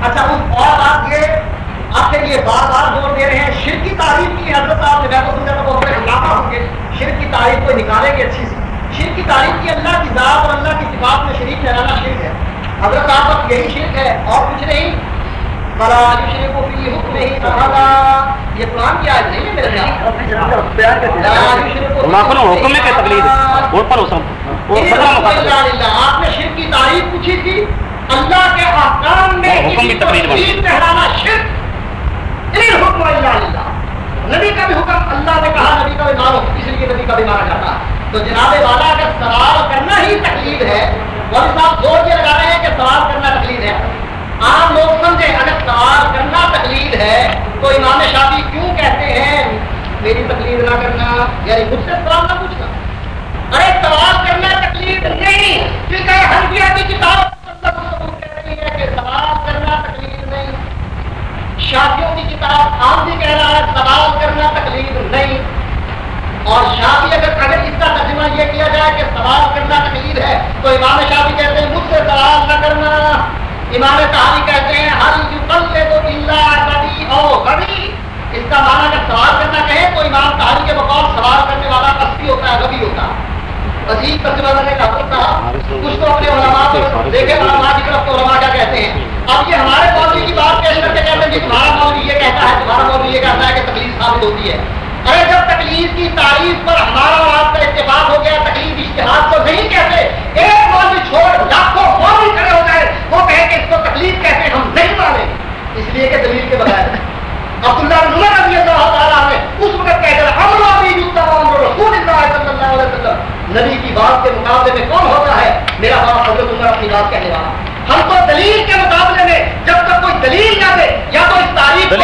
اچھا اور بات یہ آپ کے لیے بار بار زور دے رہے ہیں شر کی تعریف کی حضرت صاحب ہوں گے شر کی تعریف کو نکالیں گے اچھی سی شر کی تعریف کی اللہ کی ذات اور اللہ کی صفات میں شریک ٹھہرانا شرک ہے حضرت صاحب وقت یہی شرک ہے اور کچھ نہیں بلا شرک کو بھی حکم نہیں کہا یہ قرآن کی آج نہیں ہے میرے حکم میں کیا تکلیف وہ پر آپ نے شرک کی تعریف پوچھی تھی۔ اللہ کے احکام میں حکم بھی تقریر ٹھہرانا شرک۔ حکم اللہ نبی کا بھی حکم اللہ نے کہا نبی کا بھی مانو اس لیے نبی کا بھی مانا جاتا۔ تو جناب والا اگر سوال کرنا ہی تکلیف ہے وہی صاحب زور یہ لگا رہے ہیں کہ سوال کرنا تکلیف ہے۔ عام لوگ سمجھے اگر سوال کرنا تکلیف ہے۔ تو امام شافی کیوں کہتے ہیں، میری تکلیف نہ کرنا یعنی مجھ سے سوال نہ پوچھنا۔ ارے، سوال کرنا تکلیف نہیں، کیونکہ ہر کی کتاب کہہ رہی ہے کہ سوال کرنا تکلیف نہیں۔ شادیوں کی کتاب آپ بھی کہہ رہا ہے، سوال کرنا تکلیف نہیں۔ اور شادی اگر اگر اس کا ترجمہ یہ کیا جائے کہ سوال کرنا تکلیف ہے، تو امام شادی کہتے ہیں، مجھ سے سوال نہ کرنا۔ امام صحابی کہتے ہیں، ہر کل سے تو کبھی او کبھی اس کا معنی اگر سوال کرنا کہیں تو امام صحابی کے بقول سوال کرنے والا کسی ہوتا ہے کبھی ہوتا ہے۔ عجیب ترجمہ کچھ تو اپنے علماء کو دیکھے علماء کی طرف تو علماء کیا کہتے ہیں۔ اب یہ ہمارے مولوی کی بات پیش کر کے کہتے ہیں کہ تمہارا مولوی یہ کہتا ہے، تمہارا مولوی یہ کہتا ہے کہ تکلیف ثابت ہوتی ہے۔ ارے، جب تکلیف کی تعریف پر ہمارا اور آپ کا اتفاق ہو گیا، تکلیف اشتہار کو نہیں کہتے۔ ایک مولوی چھوڑ، لاکھوں مولوی کھڑے ہو وہ کہے کہ اس کو تکلیف کہتے ہم نہیں مانے اس لیے کہ دلیل کے بغیر عبداللہ نمر رضی اللہ تعالیٰ نے اس وقت کہہ کر ہم رسول اللہ صلی اللہ علیہ وسلم نبی کی بات کے مقابلے میں کون ہوتا ہے میرا باپ حضرت عمر اپنی بات کہنے والا ہم تو دلیل کے مقابلے میں جب تک کوئی دلیل نہ دے یا تو اس تاریخ اس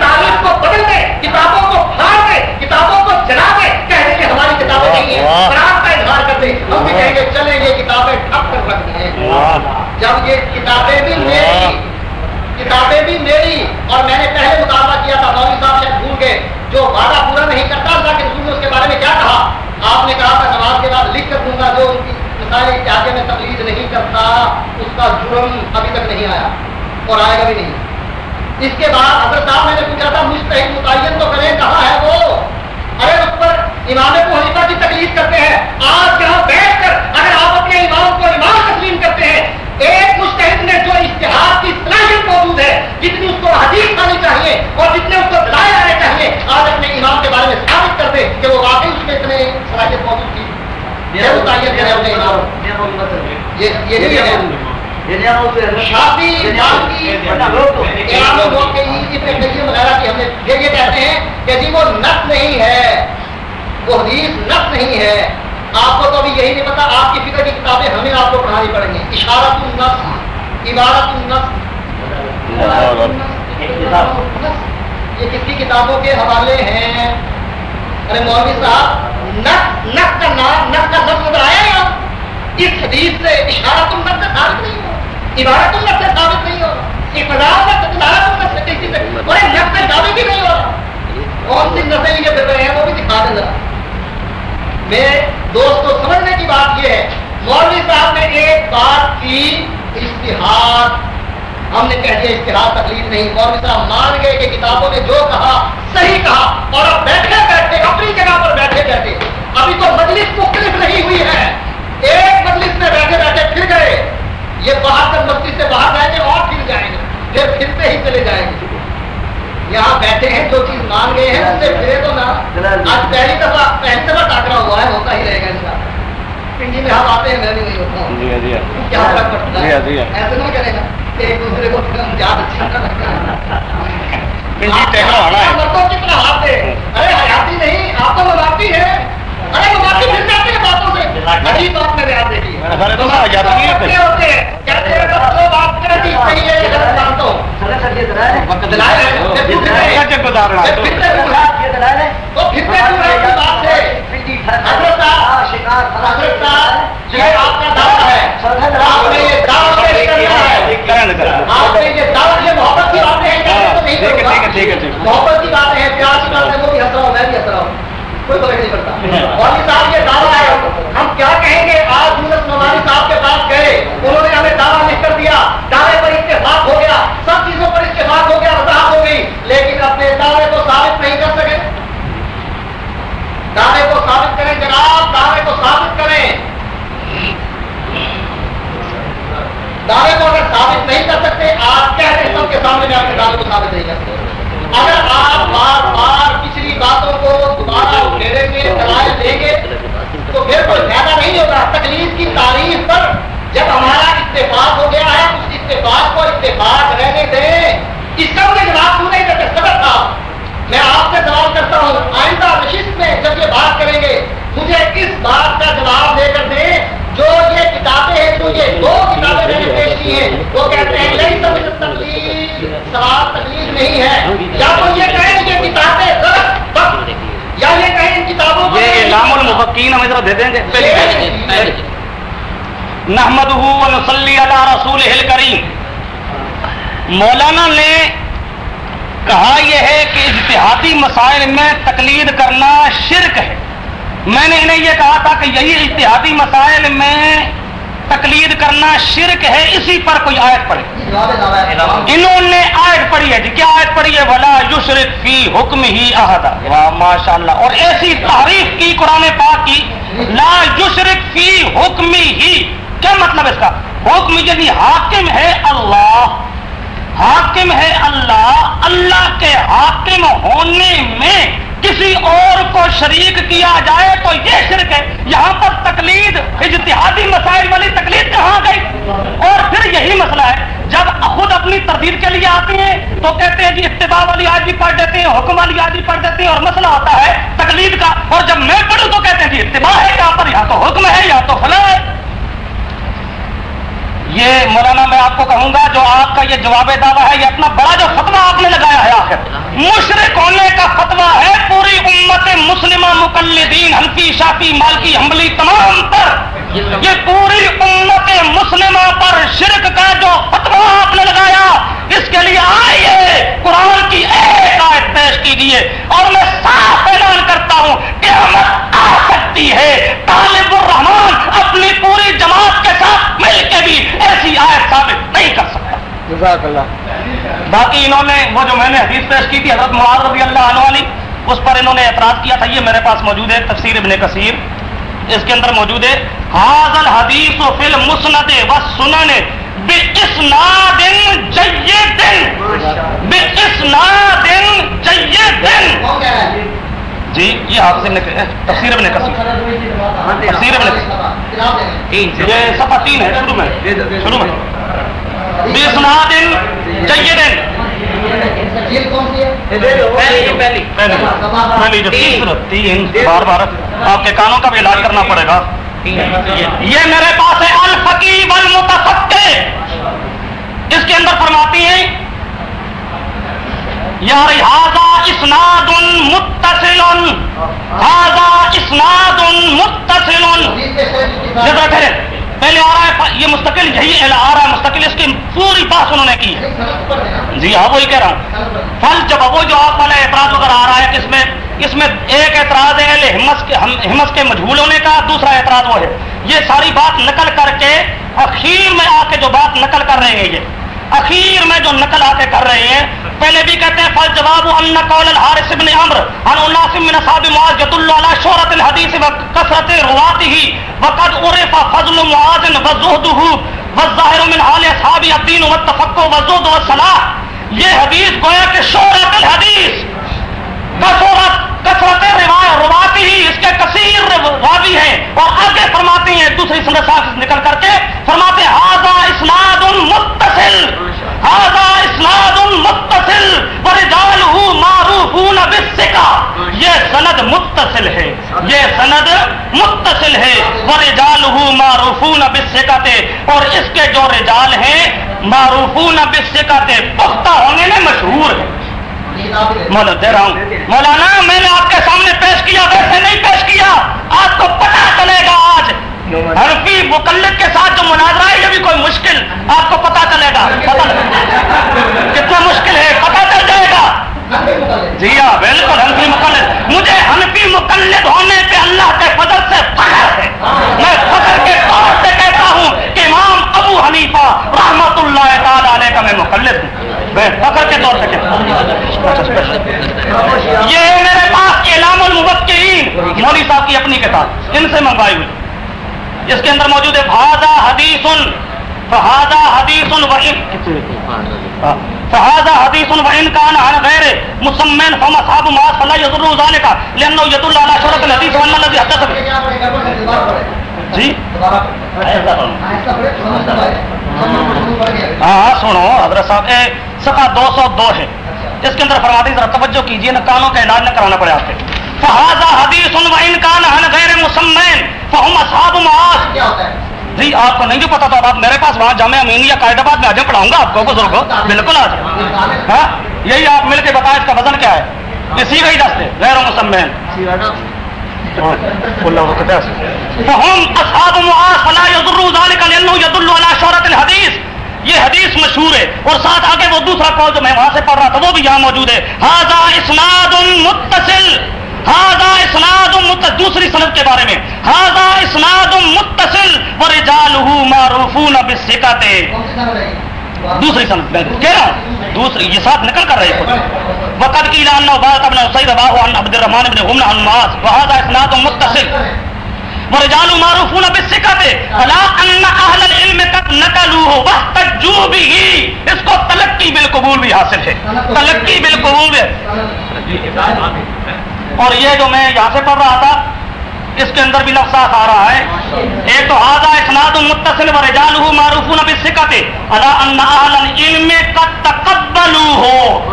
تاریخ کو بدل دے کتابوں کو پھاڑ دے کتابوں کو جلا دے کہہ دیں کہ ہماری کتابیں نہیں ہیں کا اظہار کر دیں ہم بھی چلیں یہ کتابیں ٹھپ کر رکھ دیں۔ جب یہ کتابیں بھی میری کتابیں بھی میری اور میں نے پہلے مطالبہ کیا تھا مولوی صاحب شاید بھول گئے جو وعدہ پورا نہیں کرتا اللہ کے رسول نے اس کے بارے میں کیا کہا؟ آپ نے کہا تھا نماز کے بعد لکھ کر دوں گا جو ان کی مسائل میں تقلید نہیں کرتا اس کا جرم ابھی تک نہیں آیا اور آئے گا بھی نہیں۔ اس کے بعد حضرت صاحب میں نے پوچھا تھا مستحق متعین تو کریں کہاں ہے وہ؟ ارے اس پر امام کو حلیفہ کی تکلیف کرتے ہیں آج یہاں بیٹھ کر اگر آپ اپنے امام کو امام تسلیم کرتے ہیں ایک مستحد میں جو اشتہار کی صلاحیت موجود ہے جتنی اس کو حدیث آنی چاہیے اور جتنے اس کو دلائے آنے چاہیے آج اپنے امام کے بارے میں ثابت کر دے کہ وہ واقعی اس میں اتنے صلاحیت موجود تھی جی نہیں ہے۔ وہ حدیث نف نہیں ہے۔ آپ کو تو ابھی یہی نہیں پتا، آپ کی فکر کی کتابیں ہمیں آپ کو پڑھانی پڑیں گی۔ اشارت النف عبارت النف یہ کس کی کتابوں کے حوالے ہیں؟ ارے مولوی صاحب نق نق کا نام نق کا لفظ نظر آیا یا اس حدیث سے اشارت النق سے ثابت نہیں ہو، عبارت النق سے ثابت نہیں ہو اقدار کا تدارت النق سے کسی سے ارے نق ثابت ہی نہیں ہو۔ رہا کون سی نسل یہ پھر ہیں وہ بھی دکھا دیں ذرا۔ میرے دوست کو سمجھنے کی بات یہ ہے، مولوی صاحب نے ایک بات کی، اشتہار۔ ہم نے کہہ دیا، اشتہار تکلیف نہیں۔ مولوی صاحب مان گئے کہ کتابوں نے جو کہا، صحیح کہا، اور اب بیٹھے بیٹھے اپنی جگہ پر بیٹھے بیٹھے۔ ابھی تو مجلس مختلف نہیں ہوئی ہے۔ ایک مجلس میں بیٹھے بیٹھے پھر گئے۔ یہ باہر کر مسجد سے باہر جائیں گے اور پھر جائیں گے۔ پھر پھرتے ہی چلے جائیں گے۔ یہاں بیٹھے ہیں جو چیز مان گئے ہیں اس سے پھرے تو نا آج پہلی دفعہ پہلی دفعہ ٹاکرا ہوا ہے ہوتا ہی رہے گا ان کا۔ پنڈی میں ہم آتے ہیں میں بھی نہیں ہوتا ہوں۔ کیا فرق پڑتا ہے؟ ایسے نہیں کرے گا۔ ایک دوسرے کو یاد اچھا لگتا ہے۔ طرح ہاتھ دے ارے حیاتی نہیں آپ تو مذاقی ہے ارے مل جاتے عجیب بات میں یاد دیکھی ہوتے ہیں کہتے ہیں جو بات ہے۔ ہوں وہ پھر بات ہے۔ محبت کی محبت کی پیار کی وہ بھی ہنس رہا ہوں میں بھی کوئی فرق نہیں پڑتا۔ مولوی صاحب یہ دعویٰ ہے۔ ہم کیا کہیں گے؟ آج یونس نعمانی صاحب کے پاس گئے۔ انہوں نے ہمیں دعویٰ لکھ کر دیا۔ دعوے پر اتفاق ہو گیا۔ سب چیزوں پر اتفاق ہو گیا، وضاحت ہو گئی۔ لیکن اپنے دعوے کو ثابت نہیں کر سکے۔ دعوے کو ثابت کریں جناب، دعوے کو ثابت کریں۔ دعوے کو اگر ثابت نہیں کر سکتے آپ کہہ رہے سب کے سامنے میں اپنے دعوے کو ثابت نہیں کر سکتے۔ اگر آپ بار بار پچھلی باتوں کو دوبارہ اکھیڑیں گے دلائل دیں گے تو پھر کوئی فائدہ نہیں ہوگا۔ تکلیف کی تعریف پر جب ہمارا اتفاق ہو گیا ہے، اس اتفاق کو اتفاق رہنے دیں۔ اس کا مجھے جواب کیوں نہیں کرتے سبق تھا میں آپ سے سوال کرتا ہوں، آئندہ نشست میں جب یہ بات کریں گے، مجھے اس بات کا جواب دے کر دیں؟ جو یہ کتابیں ہیں، جو یہ دو کتابیں میں نے پیش کی ہیں، وہ کہتے ہیں نہیں سمجھ تکلیف سوال تکلیف نہیں ہے۔ یا تو یہ کہیں، یہ کتابیں غلط وقت یا یہ کہیں ان اعلام المفقین ہمیں ذرا دے دیں گے نحمد نسلی علی رسول کریم مولانا نے کہا یہ ہے کہ اجتہادی مسائل میں تقلید کرنا شرک ہے میں نے انہیں یہ کہا تھا کہ یہی اجتہادی مسائل میں تقلید کرنا شرک ہے، اسی پر کوئی آیت پڑے انہوں نے آیت پڑھی ہے جی کیا آیت پڑھی ہے؟ بلا یشرک فی حکم ہی احدہ واہ ماشاء اللہ اور ایسی تعریف کی قرآن پاک کی، لا یشرک فی حکم ہی کیا مطلب اس کا؟ حکم یعنی حاکم ہے اللہ۔ حاکم ہے اللہ۔ اللہ کے حاکم ہونے میں کسی اور کو شریک کیا جائے تو یہ شرک ہے۔ یہاں پر تقلید، اجتہادی مسائل والی تقلید کہاں گئی؟ اور پھر یہی مسئلہ ہے، جب خود اپنی تردید کے لیے آتے ہیں تو کہتے ہیں جی اتباع والی آج بھی پڑھ دیتے ہیں، حکم والی آج بھی پڑھ دیتے ہیں اور مسئلہ ہوتا ہے تقلید کا۔ اور جب میں پڑھوں تو کہتے ہیں جی اتباع ہے، یہاں پر یا تو حکم ہے یا تو فلاں ہے۔ یہ مولانا میں آپ کو کہوں گا، جو آپ کا یہ جواب دعویٰ ہے، یہ اپنا بڑا جو فتوا آپ نے لگایا ہے آخر۔ مشرق ہونے کا فتوا ہے پوری امت مسلمہ مقلدین ہنفی شافی مالکی حملی تمام پر یہ پوری امت مسلمہ پر شرک کا جو فتوا آپ نے لگایا، اس کے لیے آئیے، قرآن کی ایک آیت پیش کیجیے اور میں صاف اعلان کرتا ہوں قیامت آ سکتی ہے۔ جزاک اللہ۔ باقی انہوں نے وہ جو میں نے حدیث پیش کی تھی، حضرت معاذ رضی اللہ عنہ والی اس پر انہوں نے اعتراض کیا تھا، یہ میرے پاس موجود ہے، تفسیر ابن کثیر۔ اس کے اندر موجود ہے حاضل حدیث و فلم مسند و سنن بے اسناد جید۔ بے اسناد جید۔ کون جی یہ آپ سے تفسیر ابن کثیر۔ تفسیر ابن کثیر۔ یہ سفا تین ہے، شروع میں شروع میں۔ پہلی جو تیسرا تین بار بار آپ کے کانوں کا بھی علاج کرنا پڑے گا۔ یہ میرے پاس ہے الفقی والمتفقہ اس کے اندر فرماتی ہیں یار ہاضا اسناد متصل ہاضا اسناد متصل ذرا ٹھہرے پہلے آ رہا ہے یہ مستقل، یہی آ رہا ہے مستقل، اس کی پوری بات انہوں نے کی۔ ہے جی ہاں وہی کہہ رہا ہوں۔ پھل جب وہ جو آپ والا اعتراض وغیرہ آ رہا ہے کہ اس میں اس میں ایک اعتراض ہے، اہل ہمس کے ہمس کے مجھول ہونے کا، دوسرا اعتراض وہ ہے۔ یہ ساری بات نقل کر کے اخیر میں آ کے جو بات نقل کر رہے ہیں یہ۔ اخیر میں جو نقل آ کے کر رہے ہیں، پہلے بھی کہتے ہیں فل جواب ان قول الحارث ابن عمر ان الناس من اصحاب معاذ يدل على شهرة الحديث وكثرة رواته، وقد عرف فضل معاذ وزهده والظاهر من حال اصحاب الدين والتفقه والزهد والصلاح یہ حدیث گویا کہ شہرت الحدیث، کثرت کثرت روایت رواتی ہی اس کے کثیر راوی ہیں۔ اور آگے فرماتے ہیں، دوسری سند صاحب نکل کر کے فرماتے ہیں ہاذا اسناد متصل ہاذا اسناد متصل ورجالہ معروفون بالثقہ. یہ سند متصل ہے۔ یہ سند متصل ہے۔ ورجالہ معروفون بالثقہ اور اس کے جو رجال ہیں، معروفون بالثقہ پختہ ہونے میں مشہور ہیں۔ مولانا دے رہا ہوں۔ مولانا، میں نے آپ کے سامنے پیش کیا، ویسے نہیں پیش کیا، آپ کو پتا چلے گا آج۔ حرفی مقلد کے ساتھ جو مناظرہ ہے، یہ بھی کوئی مشکل، آپ کو پتا چلے گا۔ کتنا مشکل ہے پتا چل جائے گا۔ جی ہاں بالکل حرفی مقلد۔ مجھے مجھے ہنفی مقلد ہونے پہ اللہ کے فضل سے فخر ہے۔ میں فخر کے طور سے کہتا ہوں کہ امام ابو حنیفہ رحمت اللہ تعالی علیہ کا میں مقلد ہوں۔ فخر کے طور سے یہ ہے میرے پاس اعلام المبکرین مولوی صاحب کی اپنی کتاب ان سے منگوائی ہوئی۔ اس کے اندر موجود ہے فہذا حدیث فہذا حدیث و فهذا حديث وان كان عن غير مسمن فما اصحاب ما فلا يضر ذلك لانه يدل على شرط الحديث وان الذي حدث جی؟ ہاں سنو حضرت صاحب اے صفحہ دو سو دو ہے۔ اس کے اندر فرماتے ذرا توجہ کیجیے نہ کانوں کا علاج نہ کرانا پڑے آپ سے۔ فہذا حدیث وان كان عن غير مسمن فهم اصحاب معاذ۔ کیا ہوتا ہے؟ جی آپ کو نہیں جو پتا تھا آپ میرے پاس وہاں جامعہ امین یا قائد آباد میں آج پڑھاؤں گا آپ کو بزرگ بالکل آج ہاں یہی آپ مل کے بتائیں اس کا وزن کیا ہے۔ اسی کا ہی دستے غیر مسمین فهم اصحاب معاذ فلا يضر ذلك لانه يدل على شهرة الحديث۔ یہ حدیث مشہور ہے اور ساتھ آگے وہ دوسرا قول جو میں وہاں سے پڑھ رہا تھا وہ بھی یہاں موجود ہے۔ هذا اسناد متصل هذا اسناد متصل دوسری سند کے بارے میں۔ هذا اسناد متصل ورجاله معروفون بالثقه دوسری سند میں کہہ رہا ہوں۔ دوسری، یہ ساتھ نکل کر رہے خود۔ وقت کی لان عبادت ابن سعید اباہ عن عبد الرحمن بن غمن عن معاذ وهذا اسناد متصل ورجال معروفون بالثقه فلا ان اهل العلم قد نقلوه. واحتجوا به. اس کو تلقی بالقبول بھی حاصل ہے. تلقی بالقبول ہے اور یہ جو میں یہاں سے پڑھ رہا تھا اس کے اندر بھی لفظات آ رہا ہے۔ ایک تو ہاضا اسناد متصل و رجال ہو معروف نبی سکت اللہ اہل العلم کا تقبلو ہو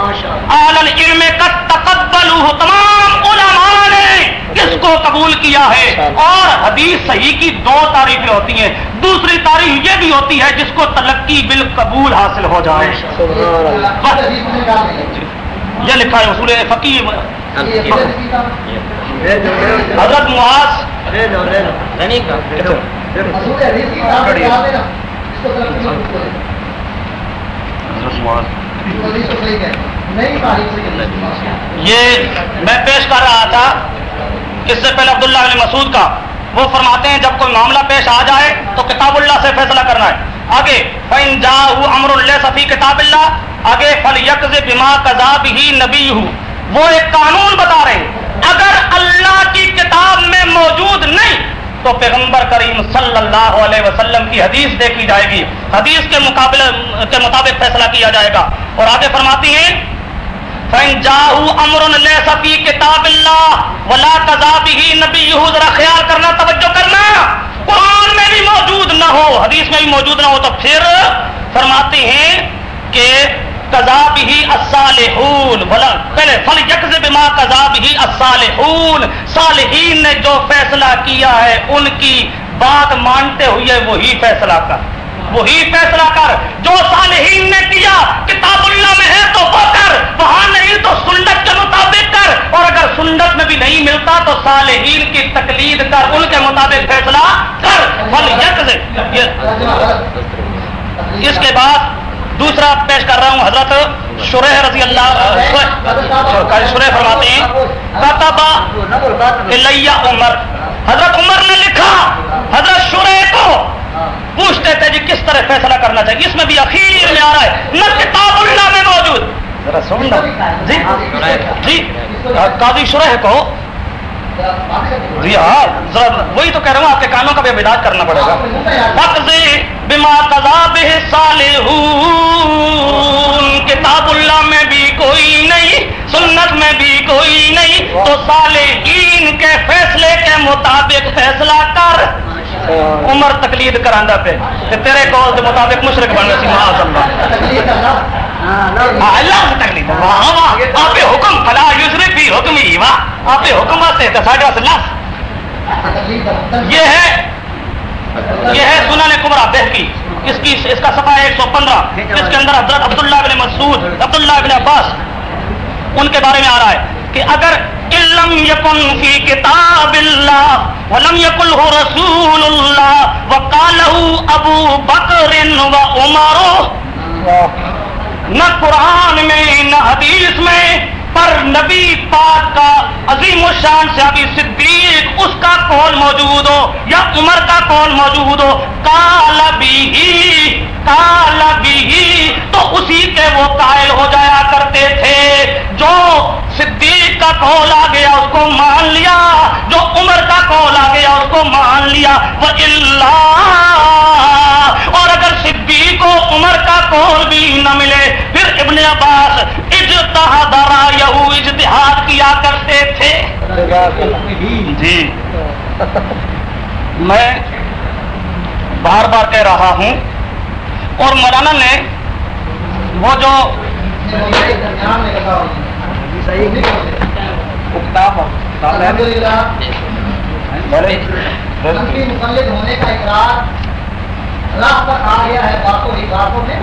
اہل العلم کا تقبلو ہو تمام علماء نے اس کو قبول کیا ہے۔ اور حدیث صحیح کی دو تعریفیں ہوتی ہیں۔ دوسری تعریف یہ بھی ہوتی ہے جس کو تلقی بالقبول حاصل ہو جائے۔ یہ لکھا ہے اصول فقیر حضرت معاذ یہ میں پیش کر رہا تھا اس سے پہلے عبداللہ علیہ مسعود کا۔ وہ فرماتے ہیں جب کوئی معاملہ پیش آ جائے تو کتاب اللہ سے فیصلہ کرنا ہے۔ آگے فن جا امر اللہ صفی کتاب اللہ۔ آگے فل یک بما کذاب ہی نبی وہ ایک قانون بتا رہے ہیں۔ اگر اللہ کی کتاب میں موجود نہیں، تو پیغمبر کریم صلی اللہ علیہ وسلم کی حدیث دیکھی جائے گی۔ حدیث کے مقابلے، کے مطابق فیصلہ کیا جائے گا۔ اور آگے فرماتی ہیں، فَإِن جَاءُوا أَمْرٌ لَيْسَ فِي كِتَابِ ذرا خیال کرنا، توجہ کرنا۔ قرآن میں بھی موجود نہ ہو، حدیث میں بھی موجود نہ ہو، تو پھر فرماتے ہیں کہ کذاب ہی الصالحون. پہلے، فل یکز بما کذاب ہی الصالحون. صالحین نے جو فیصلہ کیا ہے، ان کی بات مانتے ہوئے وہی فیصلہ کر، وہی فیصلہ کر۔ جو صالحین نے کیا، کتاب اللہ میں ہے تو وہ کر وہاں نہیں تو سنت کے مطابق کر۔ اور اگر سنت میں بھی نہیں ملتا تو صالحین کی تقلید کر، ان کے مطابق فیصلہ کر۔ فل یکز اس کے بعد دوسرا پیش کر رہا ہوں، حضرت شرح رضی اللہ شرح فرماتے ہیں کتبا الیہ عمر۔ حضرت عمر نے لکھا، حضرت شرح کو پوچھتے تھے جی کس طرح فیصلہ کرنا چاہیے۔ اس میں بھی اخیر میں آ رہا ہے۔ نہ کتاب اللہ میں موجود۔ ذرا سن لو جی جی قاضی شرح کو جی ہاں وہی تو کہہ رہا ہوں آپ کے کانوں کا بھی علاج کرنا پڑے گا۔ بما کتاب اللہ میں بھی کوئی نہیں سنت میں بھی کوئی نہیں تو صالحین کے فیصلے کے مطابق فیصلہ کر۔ عمر تقلید کراندا پہ کہ تیرے قول کے مطابق مشرک بن سی معاذ اللہ۔ ہاں، اللہ سے تقلید۔ واہ واہ آپ حکم فلا یسرف حکم ہی واہ آپ حکم واسطے تے ساڈے واسطے یہ ہے یہ ہے سنن کبرا بہکی۔ اس کی اس کا صفحہ ایک سو پندرہ۔ اس کے اندر حضرت عبداللہ بن مسعود عبداللہ بن عباس ان کے بارے میں آ رہا ہے کہ اگر علم یکن فی کتاب اللہ ولم یکل ہو رسول اللہ وقالہ ابو بکر و عمر، نہ قرآن میں، نہ حدیث میں پر نبی پاک کا عظیم شان صحابی صدیق، اس کا کون موجود ہو یا عمر کا کون موجود ہو؟ کال کا کال بھی تو اسی کے وہ قائل ہو جایا کرتے تھے جو صدیق کا کال آ گیا، اس کو مان لیا۔ جو عمر کا کال آ گیا، اس کو مان لیا۔ وہ اللہ۔ اور اگر صدیق کو عمر کا کال بھی نہ ملے، پھر ابن عباس اجتہاد رایہ اجتہاد کیا کرتے تھے۔ جی۔ میں بار بار کہہ رہا ہوں۔ اور مولانا نے وہ جو مقلد ہونے کا اقرار راہ پر آ گیا ہے باتوں میں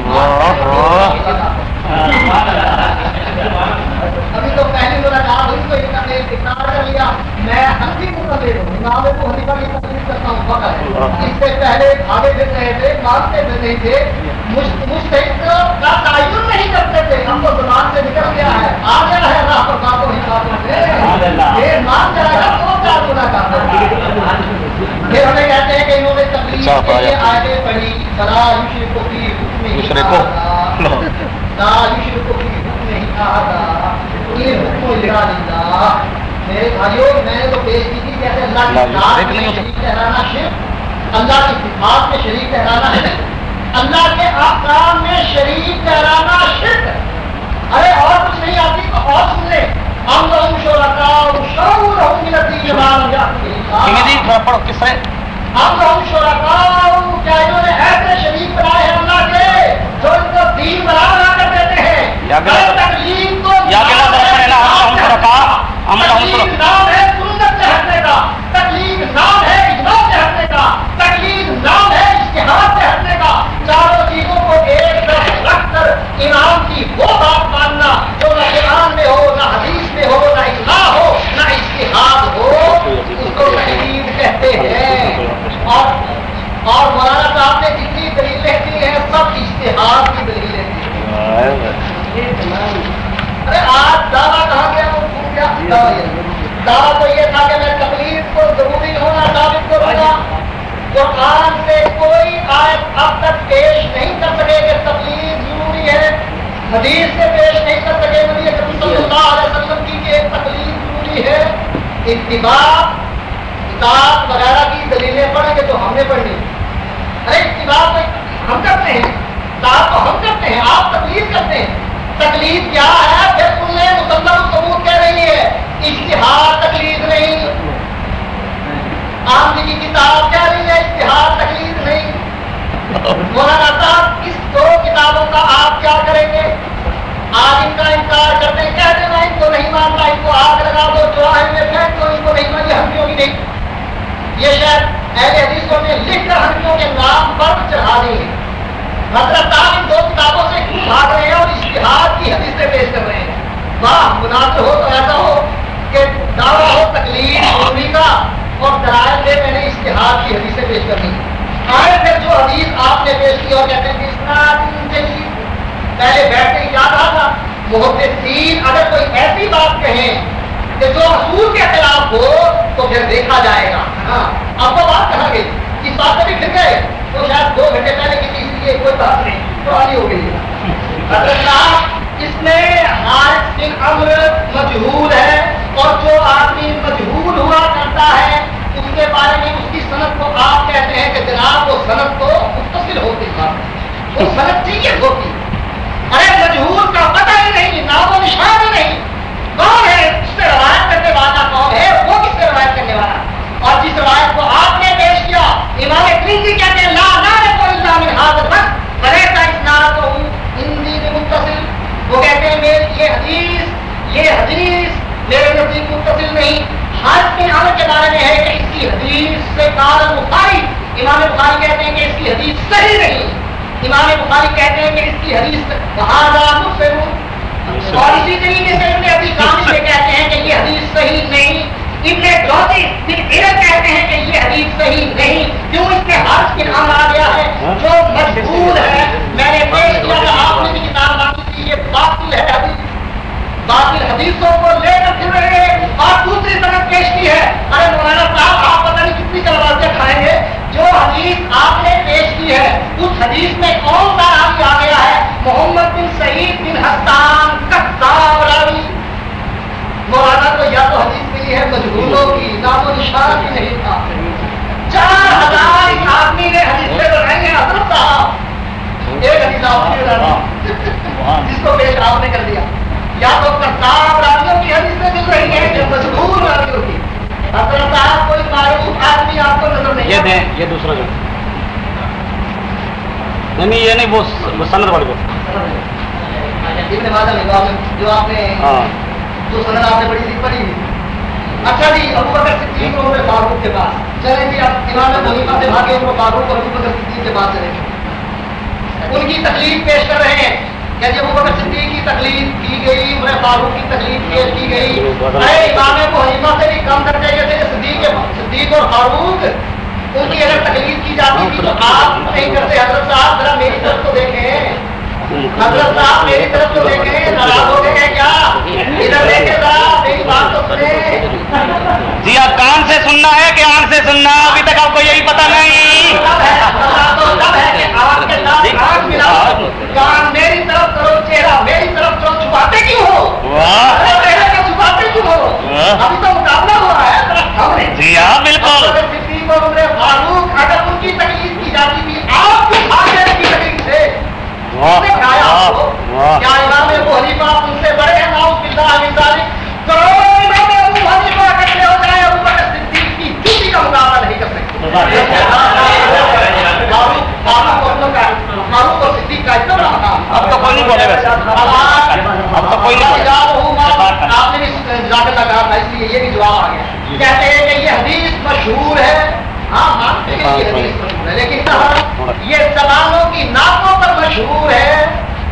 ابھی تو پہلی ملاقات ہوئی تو اقرار کر لیا میں ہنسی مقلد ہوں امام کو حنیفہ کی تکلیف کرتا ہوں فقط اس سے پہلے آگے پھر رہے تھے مانتے بھی نہیں تھے۔ مستحق کا تعین نہیں کرتے تھے۔ ہم تو زبان سے نکل گیا ہے۔ آ گیا ہے راہ پر باتوں ہی باتوں میں یہ مان جائے گا تو کیا گنا کرتا پھر ہمیں کہتے ہیں کہ انہوں نے تکلیف کے لیے آگے پڑھی۔ یوشر کو کی دوسرے کو لا یوشر کو کی حکم نہیں کہا تھا یہ حکم لگا دیتا میرے بھائیوں میں تو پیش کی تھی کیسے اللہ کی شریک ٹھہرانا شرک اللہ کی صفات میں شریک ٹھہرانا شرک اللہ کے آکام میں شریک ٹھہرانا شرک ارے اور کچھ نہیں آتی تو اور سن لے ہم لوگ مان جی پڑھو کس سے ہم لوگ شرکاؤ کیا انہوں نے ایسے شریک بنائے ہیں اللہ کے جو ان کو دین بنا بنا کر دیتے ہیں؟ تکلیف کو یا گلا ہم شرکا ہم لوگ تکلیف نام ہے سنت سے ہٹنے کا تکلیف نام ہے اجماع سے ہٹنے کا تکلیف نام ہے اشتہار سے ہٹنے کا چاروں چیزوں کو ایک طرف رکھ کر امام کی وہ بات ماننا جو نہ قرآن میں ہو نہ حدیث میں ہو نہ اجماع ہو نہ اشتہار ہو اس کو تکلیف کہتے ہیں اور اور مولانا صاحب نے جتنی دلیلیں دی ہیں سب اشتہار کی دلیلیں دی ارے آج دعویٰ کہاں گیا وہ بھول گیا دعویٰ تو یہ تھا کہ میں تکلیف کو ضروری ہونا ثابت کروں گا قرآن سے کوئی آیت اب تک پیش نہیں کر سکے کہ تکلیف ضروری ہے حدیث سے پیش نہیں کر سکے نبی اکرم صلی اللہ علیہ وسلم کی کہ تکلیف ضروری ہے اتباع کتاب وغیرہ کی دلیلیں پڑھیں گے تو ہم نے پڑھنی ارے اتباع تو ہم کرتے ہیں کتاب تو ہم کرتے ہیں آپ تکلیف کرتے ہیں تکلیف کیا ہے پھر تم نے مسلم ثبوت کہہ رہی ہے اشتہار تکلیف نہیں آپ جی کی کتاب کہہ رہی ہے اشتہار تکلیف نہیں مولانا صاحب اس دو کتابوں کا آپ کیا کریں گے آج ان کا انکار کرتے ہیں کہہ دینا ان کو نہیں ماننا ان کو آگ لگا دو چوراہے میں پھینک دو ان کو نہیں مانی ہنسیوں کی نہیں یہ شاید اہل حدیثوں نے لکھ کر ہنسیوں کے نام پر چڑھا دی ہے حضرت صاحب ان دو کتابوں سے کیوں بھاگ رہے ہیں اور اشتہار کی حدیث سے پیش کر رہے ہیں واہ مناسب ہو تو ایسا ہو کہ دعویٰ ہو تکلیف ہونے کا اور درائل سے میں نے اشتہار کی حدیث سے پیش کرنی آئے پھر جو حدیث آپ نے پیش کی اور کہتے ہیں کہ اسناد جدید پہلے بیٹھتے ہی کیا کہا تھا محدثین اگر کوئی ایسی بات کہیں کہ جو اصول کے خلاف ہو تو پھر دیکھا جائے گا ہاں اب وہ بات کہاں گئی اس بات سے بھی پھر گئے تو شاید دو گھنٹے پہلے کسی لیے کوئی بات نہیں پرانی ہو گئی۔ حضرت صاحب، اس میں حارث بن امر مجہول ہے اور جو آدمی مجہول ہوا کرتا ہے، اس کے بارے میں اس کی صنعت کو آپ کہتے ہیں کہ جناب، وہ صنعت کو متصل ہوتی تھا وہ صنعت چاہیے ہوتی۔ ارے، مجہول کا پتہ ہی نہیں نام و نشان ہی نہیں۔ کون ہے؟ اس سے روایت کرنے والا کون ہے؟ وہ کس سے روایت کرنے والا؟ اور جس روایت کو آپ نے پیش کیا، امام ترمذی کہتے ہیں، لا نعرف الا من هذا الفقه فليس اسناده ہندی میں متصل وہ کہتے ہیں میرے یہ حدیث یہ حدیث میرے نزدیک متصل نہیں حج کے عمل کے بارے میں ہے کہ اس کی حدیث سے قال بخاری۔ امام بخاری کہتے ہیں کہ اس کی حدیث صحیح نہیں۔ امام بخاری کہتے ہیں کہ اس کی حدیث بہادا مفسر اور اسی طریقے سے ابن ابی کامل سے کہتے ہیں کہ یہ حدیث صحیح نہیں۔ ابن جوزی پھر ارد کہتے ہیں کہ یہ حدیث صحیح نہیں۔ کیوں اس میں حرف کے نام آ گیا ہے، جو مجبور ہے میں نے پیش کیا کہ آپ نے بھی کتاب مانگی تھی یہ باطل ہے حدیث باطل حدیثوں کو لے کر پھر رہے اور دوسری طرف کے یا تو حدیث ملی ہے مجبوروں کی نام و نشان بھی نہیں تھا چار ہزار آدمی نے حدیثیں بنائی ہیں حضرت صاحب ایک حدیث آپ نے کو پیش آپ نے کر دیا۔ یا تو کتاب راجیوں کی حدیثیں مل رہی ہیں جو مجبور راجیوں کی۔ حضرت کوئی معروف آدمی آپ کو نظر نہیں یہ۔ دیں یہ دوسرا جو۔ نہیں یہ نہیں وہ سند ماجہ میں جو آپ نے- جو ہاں۔ جو سند آپ نے پڑھی تھی پڑھی اچھا جی ابو بکر صدیق عمر فاروق کے پاس چلیں جی امام سے بھاگے عمر فاروق اور ابو بکر صدیق کے پاس چلیں ان کی تکلیف پیش کر رہے ہیں۔ کہ جب ابو بکر صدیق کی تکلیف کی گئی عمر فاروق کی تکلیف پیش کی گئی۔ اے امام ابو حنیفہ سے بھی کم درجے کے تھے صدیق صدیق اور فاروق ان کی اگر تکلیف کی جاتی تھی تو آپ نہیں کرتے۔ حضرت صاحب ذرا میری طرف تو دیکھیں۔ حضرت صاحب میری طرف تو دیکھیں ناراض ہو گئے ہیں کیا؟ ادھر دیکھیں ذرا میری بات تو سنیں۔ جی آپ کان سے سننا ہے کہ آنکھ سے سننا؟ ابھی تک آپ کو یہی پتا نہیں۔ کان میری طرف کرو چہرہ میری طرف کرو چھپاتے کیوں ہو؟ چھپاتے کیوں ہو؟ ابھی تو مقابلہ ہو رہا ہے جی ہاں بالکل۔ فاروق اگر ان کی تکلیف کی جاتی تھی آپ کی خاطر کی تکلیف سے واہ کھایا واہ۔ کیا امام ابو حنیفہ ان سے بڑے ہیں ناؤ باللہ من ذالک کروڑوں امام ابو حنیفہ اکٹھے ہو جائیں ابو بکر صدیق کی جوتی کا مقابلہ نہیں کر سکتے فاروق فاروق اور لوگ کا- فاروق اور صدیق کا اتنا بڑا مقام اب تو کوئی نہیں بولے ویسے اب تو کوئی نہیں بولے آپ نے بھی جاکر لگا تھا اس لیے یہ بھی جواب آ گیا کہتے ہیں کہ یہ حدیث مشہور ہے ہاں مانتے ہیں کہ یہ حدیث مشہور ہے لیکن کہاں یہ زبانوں کی ناکوں پر مشہور ہے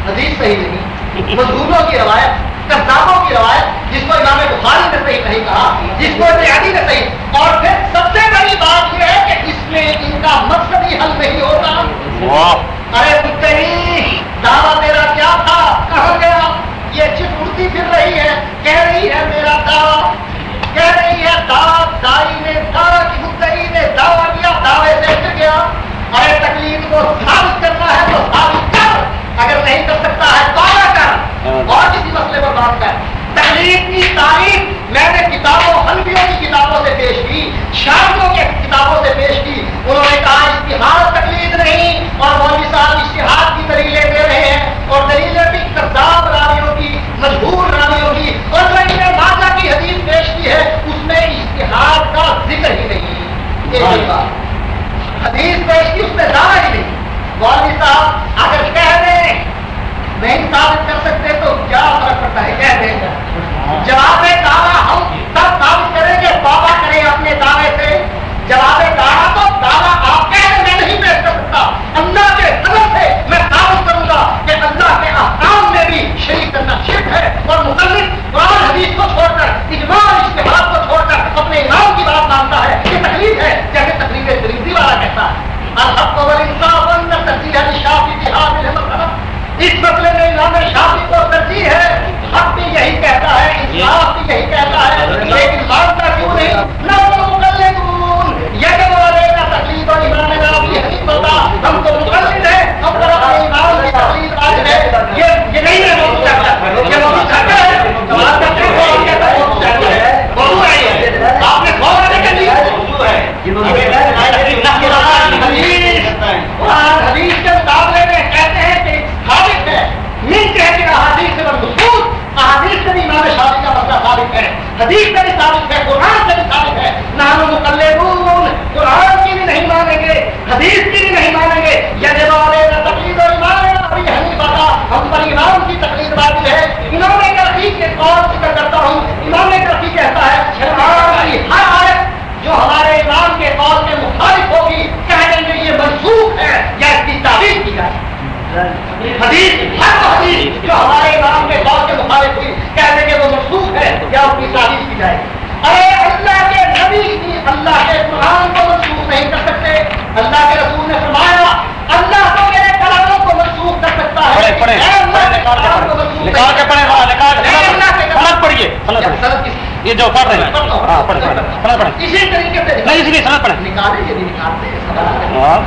حدیث صحیح نہیں مزدوروں کی روایت کردابوں کی روایت جس کو امام بخاری نے صحیح نہیں کہا جس کو اتحادی نے صحیح اور پھر سب سے بڑی بات یہ ہے کہ اس میں ان کا مقصد ہی حل نہیں ہوتا واہ ارے پتری دعویٰ تیرا کیا تھا کہاں گیا یہ چپ اڑتی پھر رہی ہے کہہ رہی ہے میرا دعویٰ کہہ رہی ہے دعویٰ دائی نے دعویٰ کی مدعی نے دعویٰ کیا دعوے سے گر گیا ارے تکلیف کو ثابت کرنا ہے تو ثابت کر اگر نہیں کر سکتا ہے دعویٰ کر اور کسی مسئلے پر بات کر تکلیف کی تاریخ میں نے کتابوں حلبیوں کی کتابوں سے پیش کی شاعروں کی کتابوں سے پیش کی۔ انہوں نے کہا اشتہار تکلیف نہیں اور مولوی صاحب اشتہار کی دلیلیں دے رہے ہیں اور دلیلیں بھی کرداب راویوں کی مجبور راویوں کی۔ اور انہوں نے ماجہ کی حدیث پیش کی ہے اس میں اشتہار کا ذکر ہی نہیں۔ حدیث پیش کی اس میں دعویٰ ہی نہیں۔ مولوی صاحب اگر نہیں ثابت کر سکتے تو کیا فرق پڑتا ہے؟ کہہ دیں جواب دعویٰ ہم تب ثابت کریں گے، بابا کریں اپنے دعوے سے۔ جواب دعویٰ تو دعویٰ آپ کہہ رہے میں نہیں پیش کر سکتا۔ اللہ کے فضل سے میں ثابت کروں گا کہ اللہ کے احکام میں بھی شریک کرنا شرک ہے اور مقلد قرآن حدیث کو چھوڑ کر، اجماع اشتہار کو چھوڑ کر اپنے امام کی بات مانتا ہے۔ یہ تکلیف ہے، جیسے تکلیف فریضی والا کہتا ہے۔ الحق والانصاف ان ترجیح الشافی کی حامل مسئلہ اس مسئلے میں امام شافی کو ترجیح ہے حق بھی یہی کہتا ہے انصاف بھی یہی کہتا ہے لیکن مانتا کیوں نہیں نہ وہ مقلدون یجب علینا تکلیف اور امام نبی حدیث ہوتا ہم تو مقلد ہیں ہم تو اپنے امام کی تکلیف آج ہے یہ یہ نہیں ہے موضوع چاہتا یہ موضوع چاہتا ہے تو آپ کا کیا موضوع کہتا ہے موضوع چاہتا ہے موضوع ہے آپ نے غور نہیں کر لیا موضوع ہے قرآن حدیث کے مقابلے میں کہتے ہیں کہ ثابت ہے من کہتے ہیں حدیث سے مضبوط احادیث سے بھی امام شافی کا مسئلہ ثابت ہے حدیث سے بھی ثابت ہے، قرآن سے بھی ثابت ہے۔ نام مقلدون قرآن کی بھی نہیں مانیں گے، حدیث کی بھی نہیں مانیں گے۔ یہ والے تقلید اور ایمان، ابھی حنیفہ کا ہم پر امام کی تقلید واجب ہے۔ امام کرفی کے قول ذکر کرتا ہوں۔ امام کرفی کہتا ہے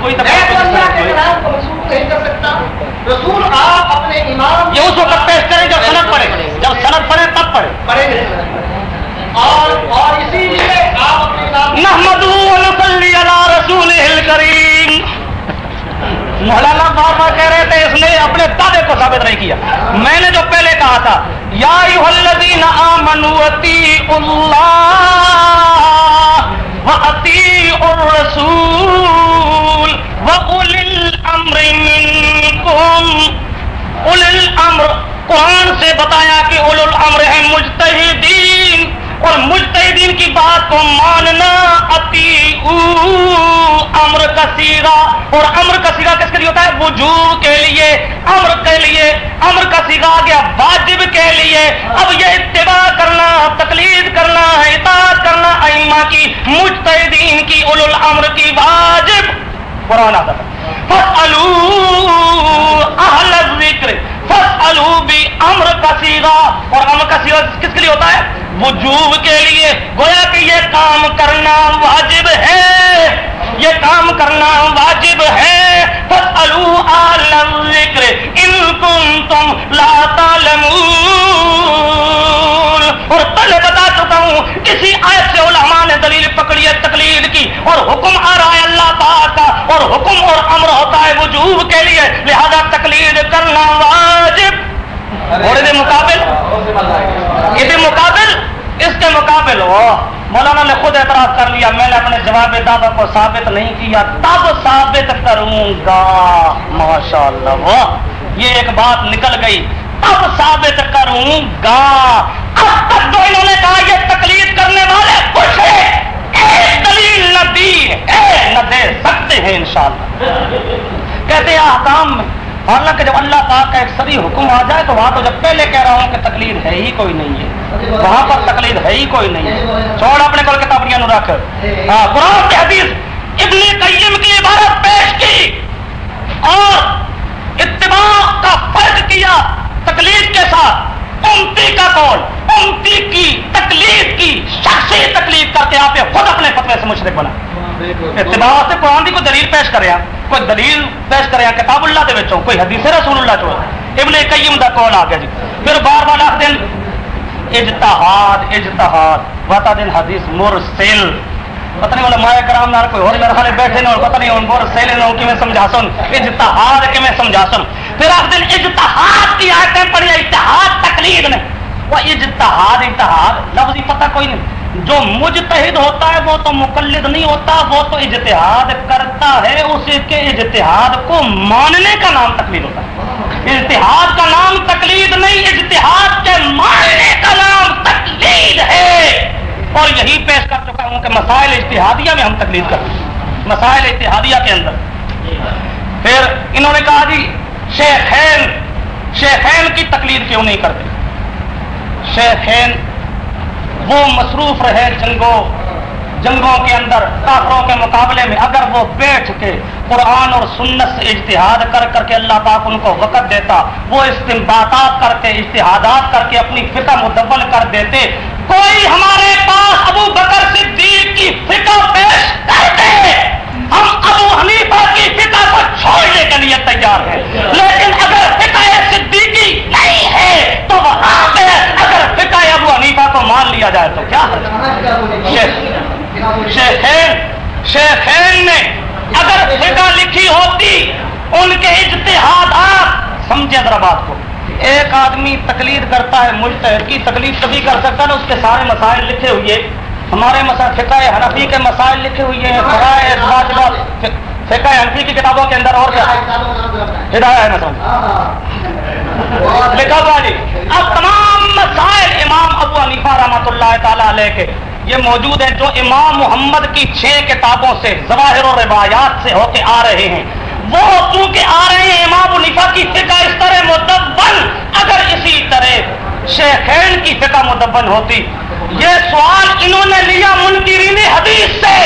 کوئی رسول آپ اپنے امام یہ اس وقت پیش کریں جب سنت پڑے۔ جب سنت پڑے تب پڑے۔ محمد رسول کریم مولانا بابا کہہ رہے تھے اس نے اپنے دعوے کو ثابت نہیں کیا۔ میں نے جو پہلے کہا تھا یا الذین آمنوا اطیعوا اللہ واطیعوا قرآن سے بتایا کہ اول الامر ہے مجتہدین، اور مجتہدین کی بات کو ماننا اتی امر کثیرہ اور امر کثیرہ کس کے لیے ہوتا ہے؟ وجوب کے لیے۔ امر کے لیے۔ امر کا سیگا گیا واجب کے لیے۔ اب یہ اتباع کرنا، تقلید کرنا، اطاعت کرنا ائمہ کی، مجتہدین کی اول الامر کی واجب۔ قرآن آتا ہے۔ اہل ذکر امر کا سیگا اور امر کا سیگا کس کے لیے ہوتا ہے؟ وجوب کے لیے۔ گویا کہ یہ کام کرنا واجب ہے۔ یہ کام کرنا واجب ہے۔ فسألو اہل ذکر ان کنتم لا تعلمون۔ اور پہلے بتا چکا ہوں، کسی آیت سے علماء نے دلیل پکڑی ہے تقلید کی۔ اور حکم آ رہا ہے اللہ پاک کا۔ اور حکم اور وجوب کے لیے لہذا تقلید کرنا واجب۔ اور یہ مقابل؟ یہ مقابل؟ اس کے مقابل ہو۔ مولانا نے خود اعتراض کر لیا میں نے اپنے جواب دعوی کو ثابت نہیں کیا تب ثابت کروں گا۔ ماشاء اللہ یہ ایک بات نکل گئی۔ اب ثابت کروں گا۔ اب تک تو انہوں نے کہا یہ تکلیف کرنے والے کچھ ہے ایک دلیل نہ دی اے نہ دے سکتے ہیں انشاءاللہ۔ کہتے ہیں احکام میں۔ حالانکہ جب اللہ پاک کا ایک سری حکم آ جائے تو وہاں تو جب پہلے کہہ رہا ہوں کہ تکلیف ہے ہی کوئی نہیں ہے۔ وہاں پر تکلیف ہے ہی کوئی نہیں ہے۔ چھوڑ اپنے کو کتابیاں رکھ۔ ہاں قرآن کی حدیث ابن قیم کی عبارت پیش کی۔ اور اتباع کا فرق کیا تکلیف کے ساتھ۔ امتی کا قول، امتی کی تکلیف کی، شخصی تکلیف کر کے آپ خود اپنے فتوے سے مشرق بنا۔ اتباع سے قرآن کی کوئی دلیل پیش کرے کوئی دلیل پیش کرے کتاب اللہ دے وچوں، کوئی حدیث رسول اللہ چو ابن قیم دا قول آ گیا جی۔ پھر بار بار آخ دن، اجتہاد اجتہاد۔ واتا دن حدیث مرسل۔ پتہ نہیں والا مایا کرام نال کوئی اور میرے خالے بیٹھے نے اور پتہ نہیں ان بور سیلے نے کی میں سمجھا سن اجتہاد کے میں سمجھا سن پھر آپ دن اجتہاد کی آیتیں پڑھی، اجتہاد تقلید نے۔ وہ اجتہاد اجتہاد لفظ پتہ کوئی نہیں۔ جو مجتہد ہوتا ہے وہ تو مقلد نہیں ہوتا، وہ تو اجتہاد کرتا ہے اس کے اجتہاد کو ماننے کا نام تقلید ہوتا ہے۔ اجتہاد کا نام تقلید نہیں، اجتہاد کے ماننے کا نام تقلید ہے۔ اور یہی پیش کر چکا ہوں کہ مسائل اشتہادیہ میں ہم تقلید کرتے ہیں۔ مسائل اتحادیہ کے اندر۔ پھر انہوں نے کہا جی شیخین شیخین کی تقلید کیوں نہیں کرتے؟ شیخین وہ مصروف رہے جنگوں جنگوں کے اندر، کافروں کے مقابلے میں اگر وہ بیٹھ کے قرآن اور سنت سے اجتہاد کر کر کے اللہ پاک ان کو وقت دیتا، وہ استمباتات کر کے اجتہادات کر کے اپنی فکر مدبل کر دیتے، کوئی ہمارے پاس ابو بکر صدیق کی فکر پیش کر دے۔ ہم ابو حنیفہ کی فکر کو چھوڑنے کے لیے تیار ہیں۔ لیکن اگر فکر صدیقی نہیں ہے، تو وہاں پہ اگر فکر ابو حنیفہ کو مان لیا جائے تو کیا؟ شیخین شیخین نے اگر فکر لکھی ہوتی، ان کے اجتہادات، سمجھے ذرا بات کو۔ ایک آدمی تقلید کرتا ہے ملتحد کی تکلیف تبھی کر سکتا ہے، اس کے سارے مسائل لکھے ہوئے۔ ہمارے مسائل، فقہ حنفی کے مسائل لکھے ہوئے ہیں فقہ حنفی کی کتابوں کے اندر اور کیا ہدایہ ہے لکھا ہوا جی اب تمام مسائل امام ابو حنیفہ رحمۃ اللہ تعالی علیہ کے یہ موجود ہے جو امام محمد کی چھ کتابوں سے ظواہر و روایات سے ہو کے آ رہے ہیں وہ چونکہ آ رہے ہیں امام الفا کی فقہ اس طرح مدبن اگر اسی طرح شیخین کی فقہ مدبن ہوتی یہ سوال انہوں نے لیا منکرین حدیث سے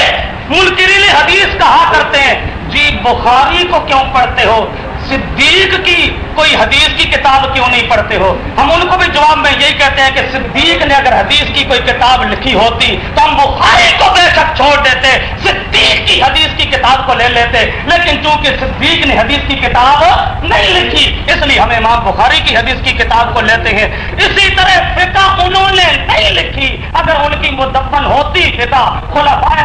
منکرین حدیث کہا کرتے ہیں جی بخاری کو کیوں پڑھتے ہو؟ صدیق کی کوئی حدیث کی کتاب کیوں نہیں پڑھتے ہو؟ ہم ان کو بھی جواب میں یہی کہتے ہیں کہ صدیق نے اگر حدیث کی کوئی کتاب لکھی ہوتی تو ہم بخاری کو بے شک چھوڑ دیتے، صدیق کی حدیث کی کتاب کو لے لیتے، لیکن چونکہ صدیق نے حدیث کی کتاب نہیں لکھی، اس لیے ہم امام بخاری کی حدیث کی کتاب کو لیتے ہیں۔ اسی طرح فقہ انہوں نے نہیں لکھی، اگر ان کی مدفن ہوتی فقہ خلفائے